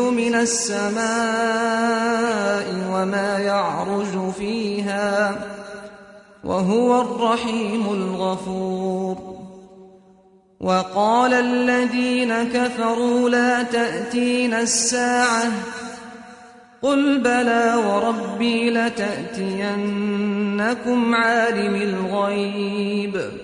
من السماء وما يعرج فيها وهو الرحيم الغفور. وقال الذين كفروا لا تأتين الساعة قل بلى وربي لتأتينكم عالم الغيب.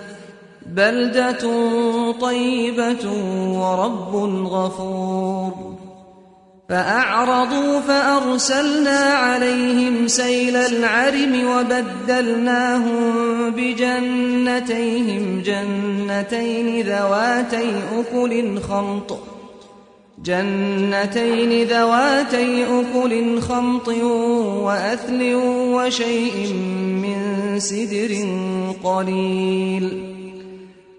بلدة طيبة ورب غفور. فأعرضوا فأرسلنا عليهم سيل العرم وبدلناهم بجنتيهم جنتين ذواتي أكل خمط. جنتين ذواتي أكل خمط وأثل وشيء من سدر قليل.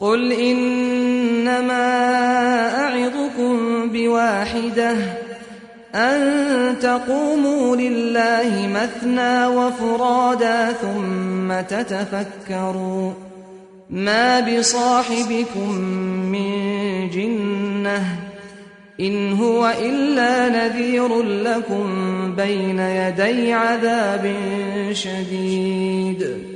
قل إنما أعظكم بواحدة أن تقوموا لله مثنى وفرادا ثم تتفكروا ما بصاحبكم من جنة إن هو إلا نذير لكم بين يدي عذاب شديد